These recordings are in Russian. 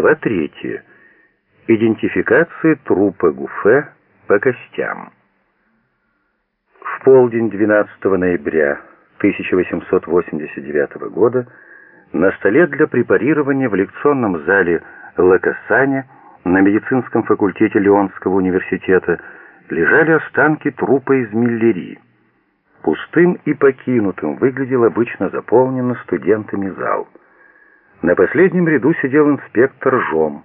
Глава 3. Идентификация трупа Гуфе по костям. В полдень 12 ноября 1889 года на столе для препарирования в лекционном зале Лакасане на медицинском факультете Лионского университета лежали останки трупа из Миллери. Пустым и покинутым выглядел обычно заполненный студентами зал. На последнем ряду сидел инспектор Жом.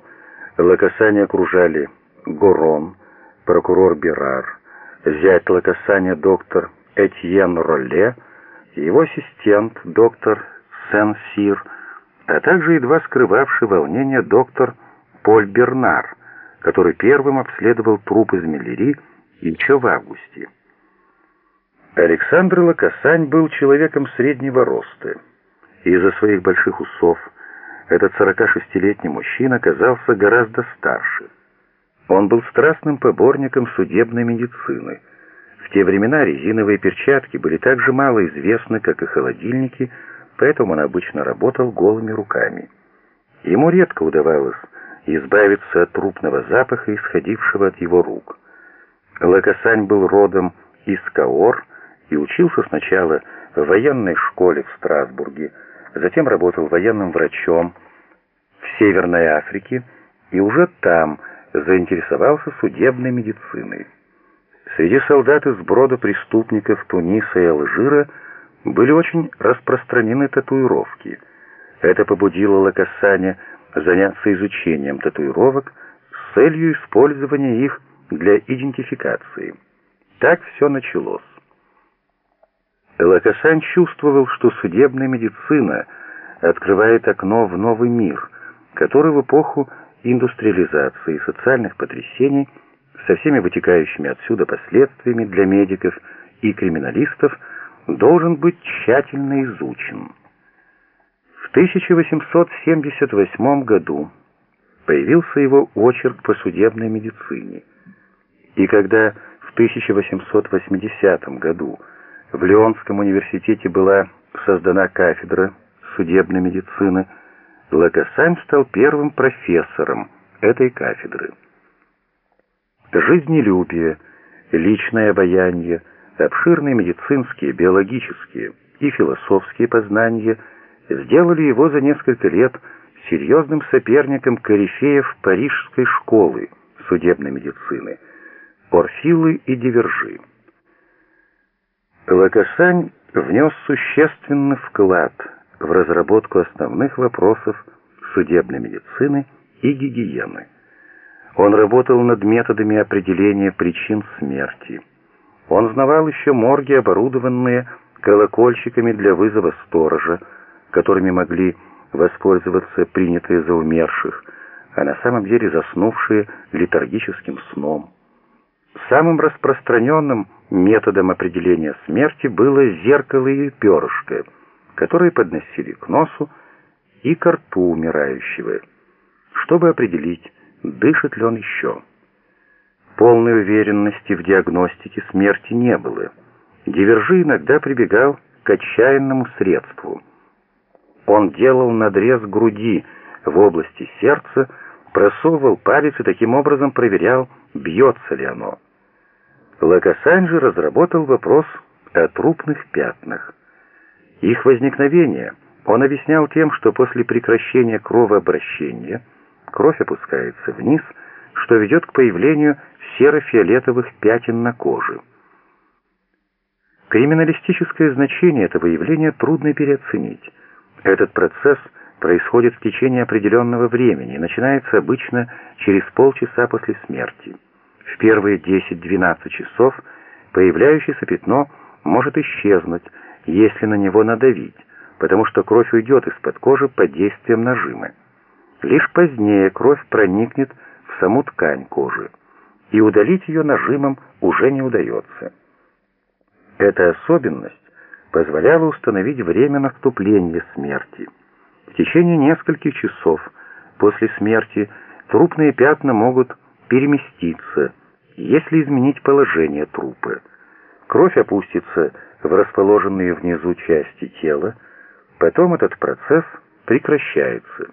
Лакасане окружали Горон, прокурор Берар, зять Лакасане доктор Этьен Ролле, его ассистент доктор Сен-Сир, а также едва скрывавший волнение доктор Поль Бернар, который первым обследовал труп из Миллери еще в августе. Александр Лакасань был человеком среднего роста. Из-за своих больших усов этот 46-летний мужчина казался гораздо старше. Он был страстным поборником судебной медицины. В те времена резиновые перчатки были так же мало известны, как и холодильники, поэтому он обычно работал голыми руками. Ему редко удавалось избавиться от трупного запаха, исходившего от его рук. Лакасань был родом из Каор и учился сначала в военной школе в Страсбурге, затем работал военным врачом в Северной Африке и уже там заинтересовался судебной медициной. Среди солдат из брода преступников Туниса и Алжира были очень распространены татуировки. Это побудило Лакасаня заняться изучением татуировок с целью использования их для идентификации. Так все началось. Лакасан чувствовал, что судебная медицина открывает окно в новый мир, который в эпоху индустриализации и социальных потрясений со всеми вытекающими отсюда последствиями для медиков и криминалистов должен быть тщательно изучен. В 1878 году появился его очерк по судебной медицине, и когда в 1880 году в Лионском университете была создана кафедра судебной медицины, Лакасань стал первым профессором этой кафедры. Жизнелюбие, личное обаяние, обширные медицинские, биологические и философские познания сделали его за несколько лет серьезным соперником корифеев парижской школы судебной медицины, Орфилы и Дивержи. Лакасань внес существенный вклад в разработку основных вопросов судебной медицины и гигиены. Он работал над методами определения причин смерти. Он знавал еще морги, оборудованные колокольчиками для вызова сторожа, которыми могли воспользоваться принятые за умерших, а на самом деле заснувшие летаргическим сном. Самым распространенным методом определения смерти было зеркало и перышко, которые подносили к носу и к рту умирающего, чтобы определить, дышит ли он еще. Полной уверенности в диагностике смерти не было. Дивержи иногда прибегал к отчаянному средству. Он делал надрез груди в области сердца, просовывал палец и таким образом проверял, бьется ли оно. Лакасань же разработал вопрос о трупных пятнах. Их возникновение он объяснял тем, что после прекращения кровообращения кровь опускается вниз, что ведет к появлению серо-фиолетовых пятен на коже. Криминалистическое значение этого явления трудно переоценить. Этот процесс происходит в течение определенного времени и начинается обычно через полчаса после смерти. В первые 10-12 часов появляющееся пятно может исчезнуть, если на него надавить, потому что кровь уйдет из-под кожи под действием нажима. Лишь позднее кровь проникнет в саму ткань кожи, и удалить ее нажимом уже не удается. Эта особенность позволяла установить время наступления смерти. В течение нескольких часов после смерти трупные пятна могут переместиться, если изменить положение трупа. Кровь опустится в расположенные внизу части тела, потом этот процесс прекращается.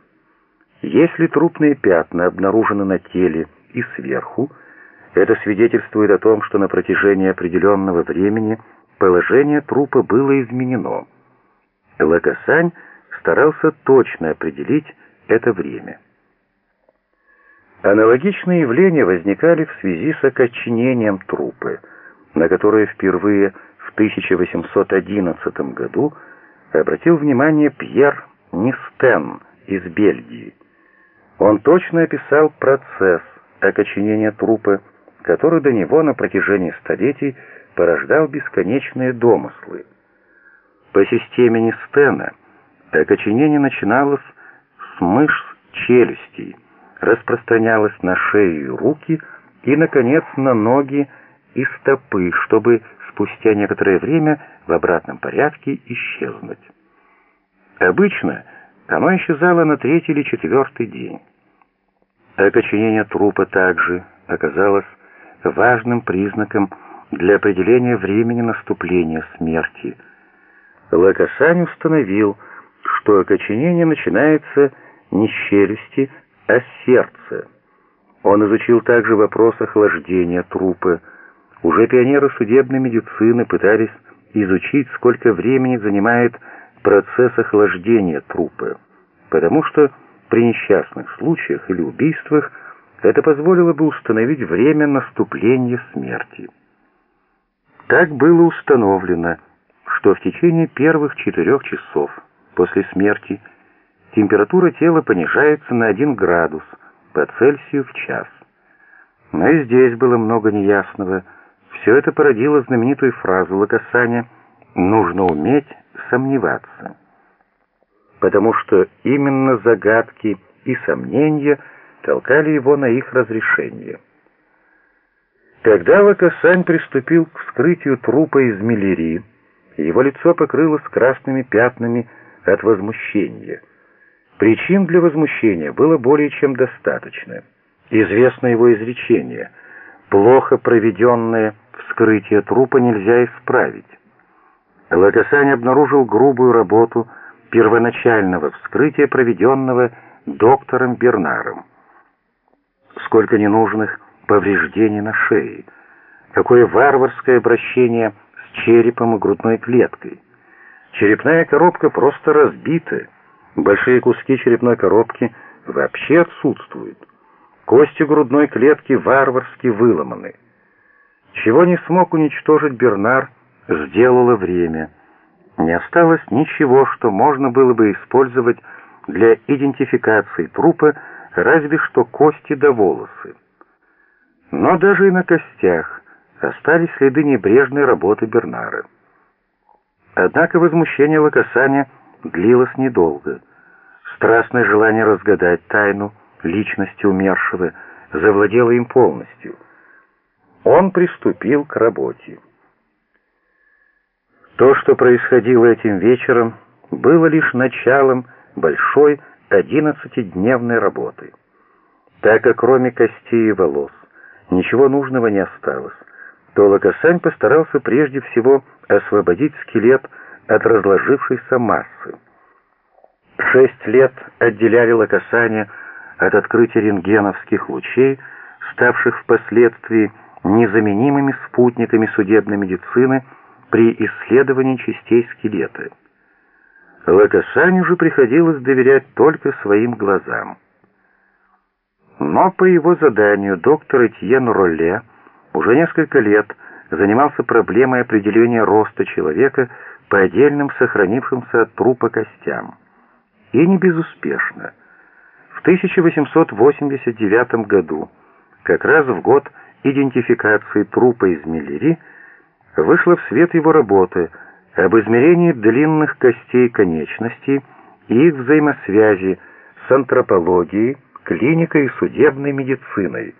Если трупные пятна обнаружены на теле и сверху, это свидетельствует о том, что на протяжении определенного времени положение трупа было изменено. Лакасань старался точно определить это время. Аналогичные явления возникали в связи с окоченением трупа, на которое впервые в 1811 году обратил внимание Пьер Нистен из Бельгии. Он точно описал процесс окоченения трупа, который до него на протяжении столетий порождал бесконечные домыслы. По системе Нистена окоченение начиналось с мышц челюстей, распространялось на шею и руки и, наконец, на ноги и стопы, чтобы спустя некоторое время в обратном порядке исчезнуть. Обычно оно исчезало на третий или четвертый день. Окоченение трупа также оказалось важным признаком для определения времени наступления смерти. Лакасань установил, что окоченение начинается не с челюсти, а с сердца. Он изучил также вопрос охлаждения трупа. Уже пионеры судебной медицины пытались изучить, сколько времени занимает процесс охлаждения трупа, потому что при несчастных случаях или убийствах это позволило бы установить время наступления смерти. Так было установлено, что в течение первых четырех часов после смерти температура тела понижается на 1 градус по Цельсию в час. Но и здесь было много неясного. Все это породило знаменитую фразу Лакасаня «нужно уметь сомневаться» потому что именно загадки и сомнения толкали его на их разрешение. Когда Лакасань приступил к вскрытию трупа из Миллери, его лицо покрылось красными пятнами от возмущения. Причин для возмущения было более чем достаточно. Известно его изречение «плохо проведенное вскрытие трупа нельзя исправить». Лакасань обнаружил грубую работу – первоначального вскрытия, проведенного доктором Бернаром. Сколько ненужных повреждений на шее, какое варварское обращение с черепом и грудной клеткой. Черепная коробка просто разбита, большие куски черепной коробки вообще отсутствуют. Кости грудной клетки варварски выломаны. Чего не смог уничтожить Бернар, сделало время — не осталось ничего, что можно было бы использовать для идентификации трупа, разве что кости да волосы. Но даже и на костях остались следы небрежной работы Бернара. Однако возмущение Лакасаня длилось недолго. Страстное желание разгадать тайну личности умершего завладело им полностью. Он приступил к работе. То, что происходило этим вечером, было лишь началом большой одиннадцатидневной работы. Так как кроме костей и волос ничего нужного не осталось, то Лакасань постарался прежде всего освободить скелет от разложившейся массы. Шесть лет отделяли Лакасаня от открытия рентгеновских лучей, ставших впоследствии незаменимыми спутниками судебной медицины, при исследовании частей скелета. Лакасаню же приходилось доверять только своим глазам. Но по его заданию доктор Этьен Ролле уже несколько лет занимался проблемой определения роста человека по отдельным сохранившимся от трупа костям. И не безуспешно. В 1889 году, как раз в год идентификации трупа из Миллери, вышла в свет его работы об измерении длинных костей конечностей и их взаимосвязи с антропологией, клиникой и судебной медициной.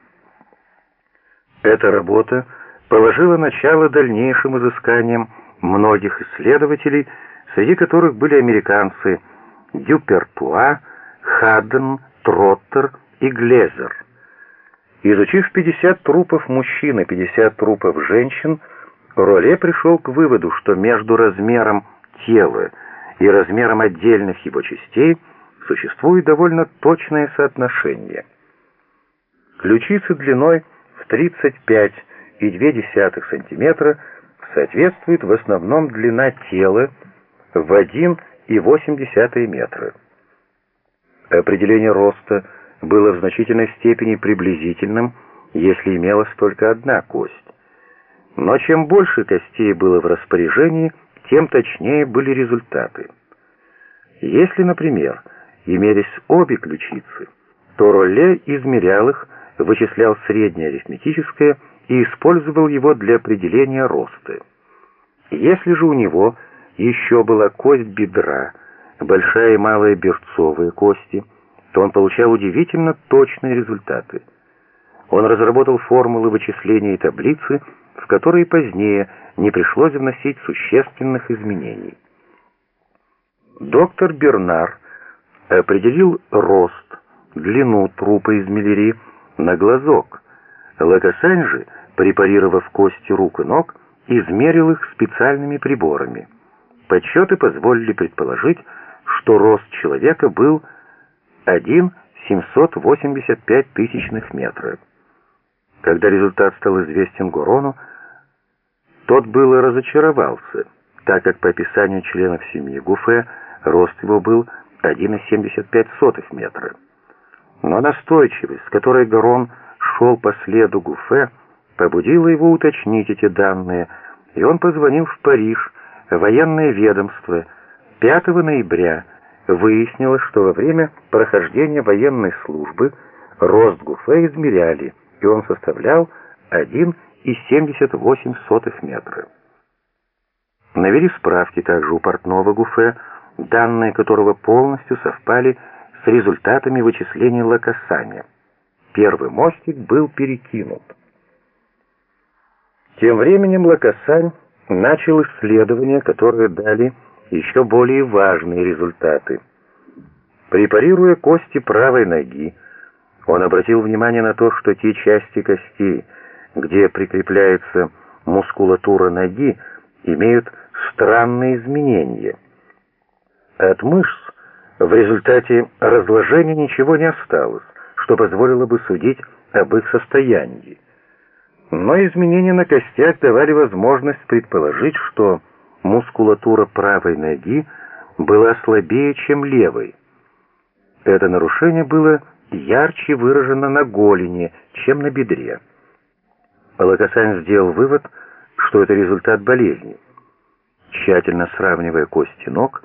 Эта работа положила начало дальнейшим изысканиям многих исследователей, среди которых были американцы Дюпертуа, Хадден, Троттер и Глезер. Изучив 50 трупов мужчин и 50 трупов женщин, Роле пришел к выводу, что между размером тела и размером отдельных его частей существует довольно точное соотношение. Ключицы длиной в 35,2 см соответствует в основном длина тела в 1,8 метра. Определение роста было в значительной степени приблизительным, если имелась только одна кость. Но чем больше костей было в распоряжении, тем точнее были результаты. Если, например, имелись обе ключицы, то Ролле измерял их, вычислял среднее арифметическое и использовал его для определения роста. Если же у него еще была кость бедра, большая и малая берцовые кости, то он получал удивительно точные результаты. Он разработал формулы вычисления и таблицы, в которые позднее не пришлось вносить существенных изменений. Доктор Бернар определил рост, длину трупа из Миллери на глазок. Лакасань же, препарировав кости рук и ног, измерил их специальными приборами. Подсчеты позволили предположить, что рост человека был 1,785 тысячных метра. Когда результат стал известен Гурону, тот было разочаровался, так как по описанию членов семьи Гуфе рост его был 1,75 метра. Но настойчивость, с которой Горон шел по следу Гуфе, побудила его уточнить эти данные, и он позвонил в Париж, военное ведомство. 5 ноября выяснилось, что во время прохождения военной службы рост Гуфе измеряли, и он составлял 1,78 метра. Навели справки также у портного Гуфе, данные которого полностью совпали с результатами вычислений Лакасаня. Первый мостик был перекинут. Тем временем Лакасань начал исследования, которые дали еще более важные результаты. Препарируя кости правой ноги, он обратил внимание на то, что те части костей, где прикрепляется мускулатура ноги, имеют странные изменения. От мышц в результате разложения ничего не осталось, что позволило бы судить об их состоянии. Но изменения на костях давали возможность предположить, что мускулатура правой ноги была слабее, чем левой. Это нарушение было ярче выражено на голени, чем на бедре. Лакасань сделал вывод, что это результат болезни. Тщательно сравнивая кости ног,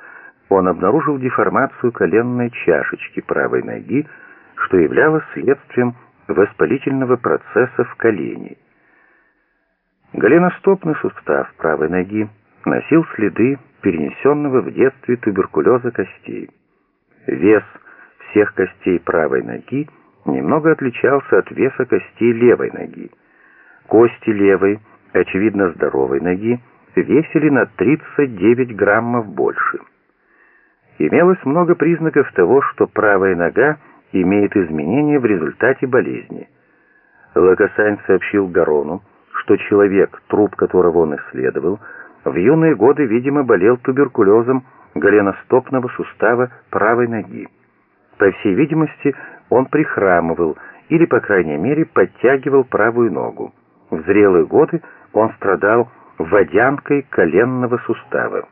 он обнаружил деформацию коленной чашечки правой ноги, что являлось следствием воспалительного процесса в колене. Голеностопный сустав правой ноги носил следы перенесенного в детстве туберкулеза костей. Вес всех костей правой ноги немного отличался от веса костей левой ноги. Кости левой, очевидно здоровой ноги, весили на 39 граммов больше. Имелось много признаков того, что правая нога имеет изменения в результате болезни. Лакасань сообщил Гарону, что человек, труп которого он исследовал, в юные годы, видимо, болел туберкулезом голеностопного сустава правой ноги. По всей видимости, он прихрамывал или, по крайней мере, подтягивал правую ногу. В зрелые годы он страдал водянкой коленного сустава.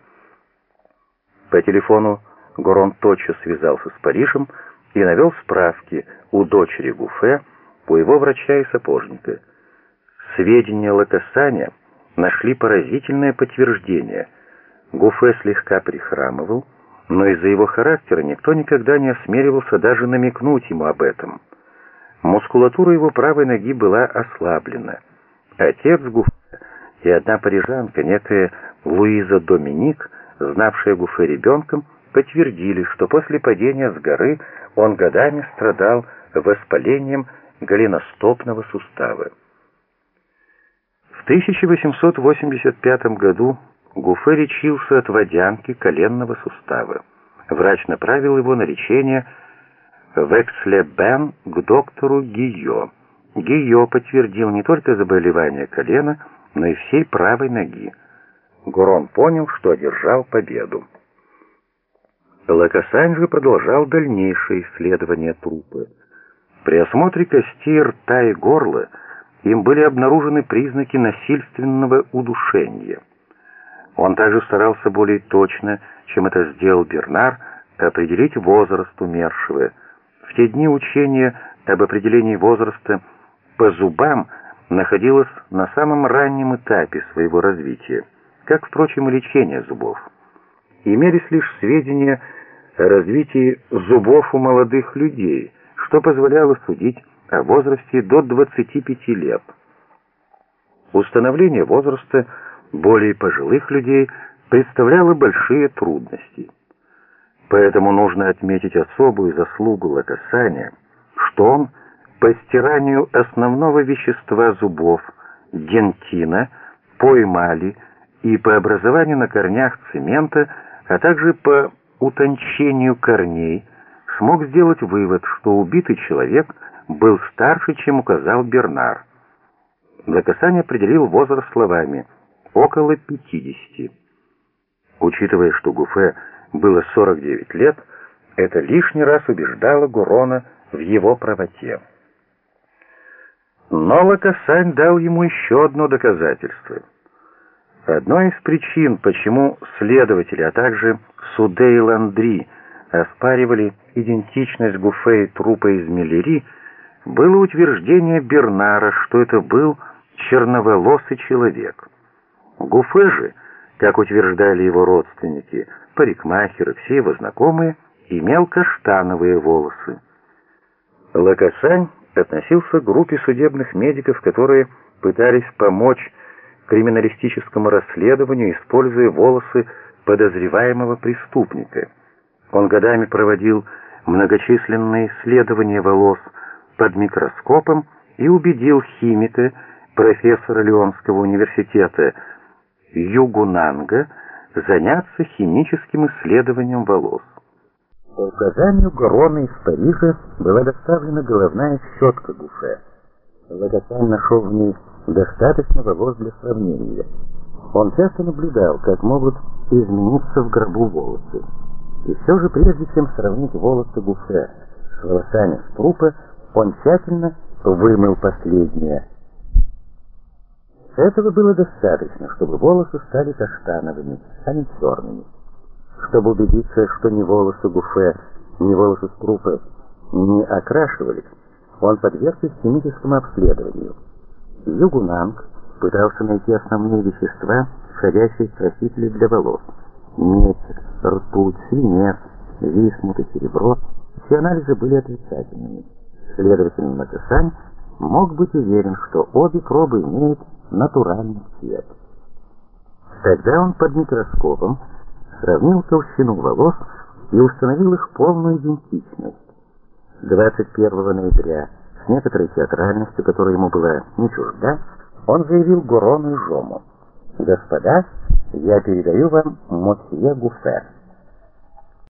По телефону Горон тотчас связался с Парижем и навел справки у дочери Гуфе, у его врача и сапожника. Сведения Лакасаня нашли поразительное подтверждение. Гуфе слегка прихрамывал, но из-за его характера никто никогда не осмеливался даже намекнуть ему об этом. Мускулатура его правой ноги была ослаблена. Отец Гуфе и одна парижанка, некая Луиза Доминик, знавшая Гуфе ребенком, подтвердили, что после падения с горы он годами страдал воспалением голеностопного сустава. В 1885 году Гуфе лечился от водянки коленного сустава. Врач направил его на лечение в Экслебен к доктору Гийо. Гийо подтвердил не только заболевание колена, но и всей правой ноги. Гурон понял, что одержал победу. Лакасань же продолжал дальнейшее исследование трупа. При осмотре костей рта и горла им были обнаружены признаки насильственного удушения. Он также старался более точно, чем это сделал Бернар, определить возраст умершего. В те дни учение об определении возраста по зубам находилось на самом раннем этапе своего развития, как, впрочем, и лечение зубов. Имелись лишь сведения о развитии зубов у молодых людей, что позволяло судить о возрасте до 25 лет. Установление возраста более пожилых людей представляло большие трудности. Поэтому нужно отметить особую заслугу Лакасаня, что он по стиранию основного вещества зубов, дентина, по эмали и по образованию на корнях цемента, а также по утончению корней, смог сделать вывод, что убитый человек был старше, чем указал Бернар. Лакасань определил возраст словами «около 50». Учитывая, что Гуфе было 49 лет, это лишний раз убеждало Гурона в его правоте. Но Лакасань дал ему еще одно доказательство. Одной из причин, почему следователи, а также Суде и Ландри оспаривали идентичность Гуфе и трупа из Миллери, было утверждение Бернара, что это был черноволосый человек. Гуфе же, как утверждали его родственники, парикмахеры, все его знакомые, имел каштановые волосы. Лакасань относился к группе судебных медиков, которые пытались помочь криминалистическому расследованию, используя волосы подозреваемого преступника. Он годами проводил многочисленные исследования волос под микроскопом и убедил химика, профессора Лионского университета Югунанга, заняться химическим исследованием волос. По указанию Горона из Парижа была доставлена головная щетка Гуфе. Логотан нашел в ней достаточно волос для сравнения. Он часто наблюдал, как могут измениться в гробу волосы. И все же, прежде чем сравнить волосы Гуфе с волосами с трупа, он тщательно вымыл последнее. Этого было достаточно, чтобы волосы стали каштановыми, а не черными. Чтобы убедиться, что ни волосы Гуфе, ни волосы Скрупы не окрашивались, он подвергся химическому обследованию. Югунанг пытался найти основные вещества, входящие в красители для волос. Медь, ртуть, свинец, висмут и серебро. Все анализы были отрицательными. Следовательно, Макасань мог быть уверен, что обе пробы имеют натуральный цвет. Тогда он под микроскопом сравнил толщину волос и установил их полную идентичность. 21 ноября, с некоторой театральностью, которая ему была не чужда, он заявил Гурону и Жому, «Господа, я передаю вам Мосье Гуфер».